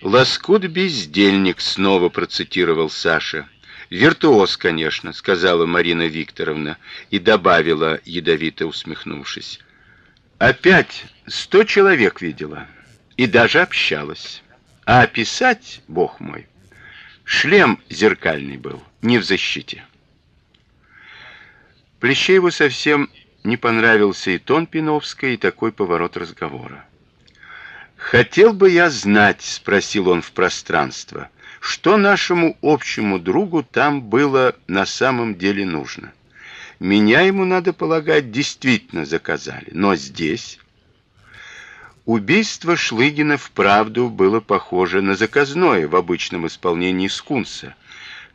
Лоскут бездельник снова процитировал Саша. Виртуоз, конечно, сказала Марина Викторовна и добавила ядовито усмехнувшись: опять сто человек видела и даже общалась. А описать, бог мой, шлем зеркальный был, не в защите. Плещееву совсем не понравился и тон Пиновской, и такой поворот разговора. Хотел бы я знать, спросил он в пространство, что нашему общему другу там было на самом деле нужно. Меня ему надо полагать действительно заказали, но здесь убийство Шлыгина вправду было похоже на заказное в обычном исполнении скунса,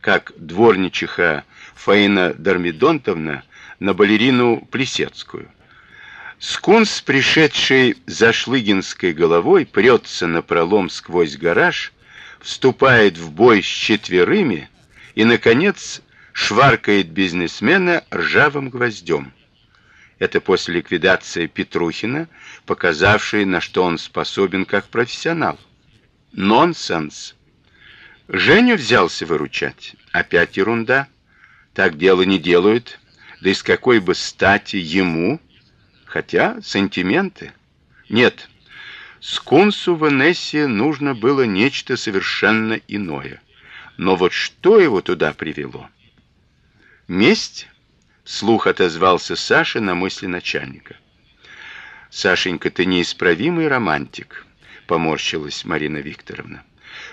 как дворничиха Фаина Дармидонтовна на балерину Плесецкую. Скунс, пришедший за Шлыгинской головой, прется на пролом сквозь гараж, вступает в бой с четверыми и наконец шваркает бизнесмена ржавым гвоздем. Это после ликвидации Петрухина, показавшей, на что он способен как профессионал. Нонсенс. Женю взялся выручать. Опять ерунда. Так дело не делают. Да из какой бы стати ему Хотя сантименты. Нет. Скунсу в Энессе нужно было нечто совершенно иное. Но вот что его туда привело? Месть? Слух отозвался Саша на мысли начальника. Сашенька, ты неисправимый романтик, поморщилась Марина Викторовна.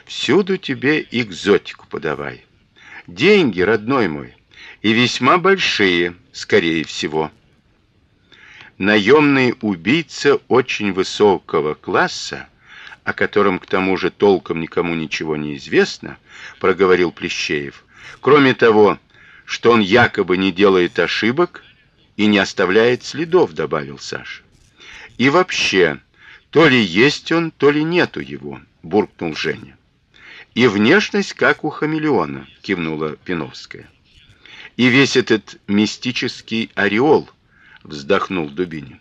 Всюду тебе экзотику подавай. Деньги, родной мой, и весьма большие, скорее всего наемный убийца очень высокого класса, о котором к тому же толком никому ничего не известно, проговорил Плещеев. Кроме того, что он якобы не делает ошибок и не оставляет следов, добавил Саша. И вообще, то ли есть он, то ли нету его, буркнул Женя. И внешность как у хамелеона, кивнула Пиновская. И весь этот мистический ореол вздохнул Дубинин.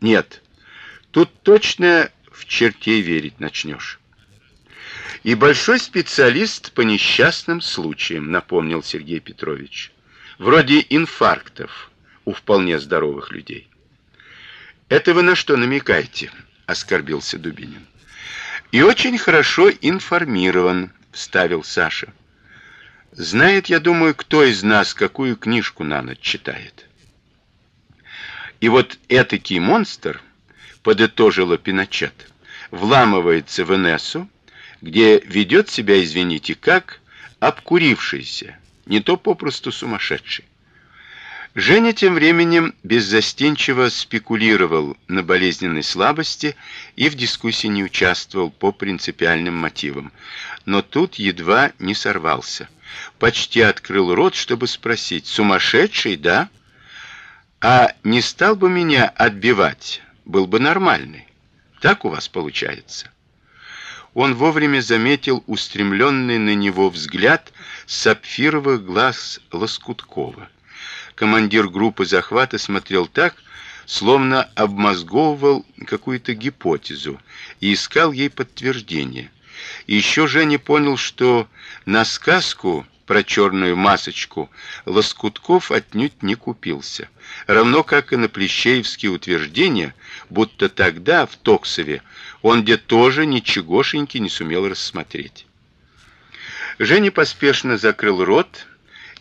Нет. Тут точно в чертей верить начнешь. И большой специалист по несчастным случаям, напомнил Сергей Петрович. Вроде инфарктов у вполне здоровых людей. Это вы на что намекаете? оскорбился Дубинин. И очень хорошо информирован, вставил Саша. Знает, я думаю, кто из нас какую книжку на ночь читает. И вот этакий монстр, подытожила Пиночет, вламывается в Энессу, где ведет себя, извините, как обкурившийся, не то попросту сумасшедший. Женя тем временем беззастенчиво спекулировал на болезненной слабости и в дискуссии не участвовал по принципиальным мотивам. Но тут едва не сорвался. Почти открыл рот, чтобы спросить: "Сумасшедший, да?" А не стал бы меня отбивать, был бы нормальный. Так у вас получается. Он вовремя заметил устремленный на него взгляд сапфировых глаз Лоскуткова. Командир группы захвата смотрел так, словно обмозговывал какую-то гипотезу и искал ей подтверждение. Еще Женя понял, что на сказку про черную масочку Лоскутков отнюдь не купился, равно как и на плещеевские утверждения, будто тогда в Токсове он где тоже ничегошеньки не сумел рассмотреть. Женя поспешно закрыл рот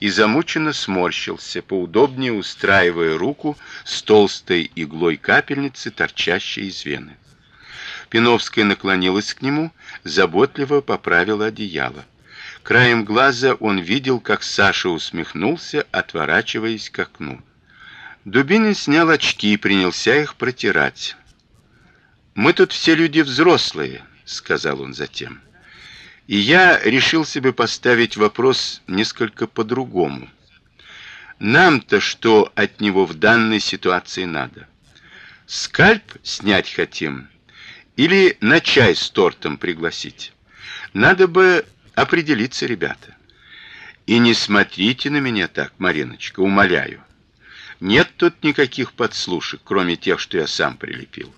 и замученно сморщился, поудобнее устраивая руку с толстой иглой капельницы, торчащей из вены. Пиновская наклонилась к нему, заботливо поправила одеяло. Краем глаза он видел, как Саша усмехнулся, отворачиваясь к окну. Дубинин снял очки и принялся их протирать. Мы тут все люди взрослые, сказал он затем. И я решил себе поставить вопрос несколько по-другому. Нам-то что от него в данной ситуации надо? Скальп снять хотим или на чай с тортом пригласить? Надо бы определиться, ребята. И не смотрите на меня так, Мариночка, умоляю. Нет тут никаких подслушек, кроме тех, что я сам прилепил.